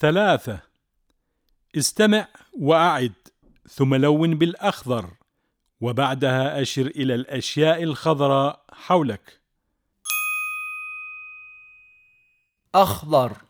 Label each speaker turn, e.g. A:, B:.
A: ثلاثة. استمع وأعد ثم لون بالأخضر وبعدها أشر إلى الأشياء الخضراء حولك.
B: أخضر.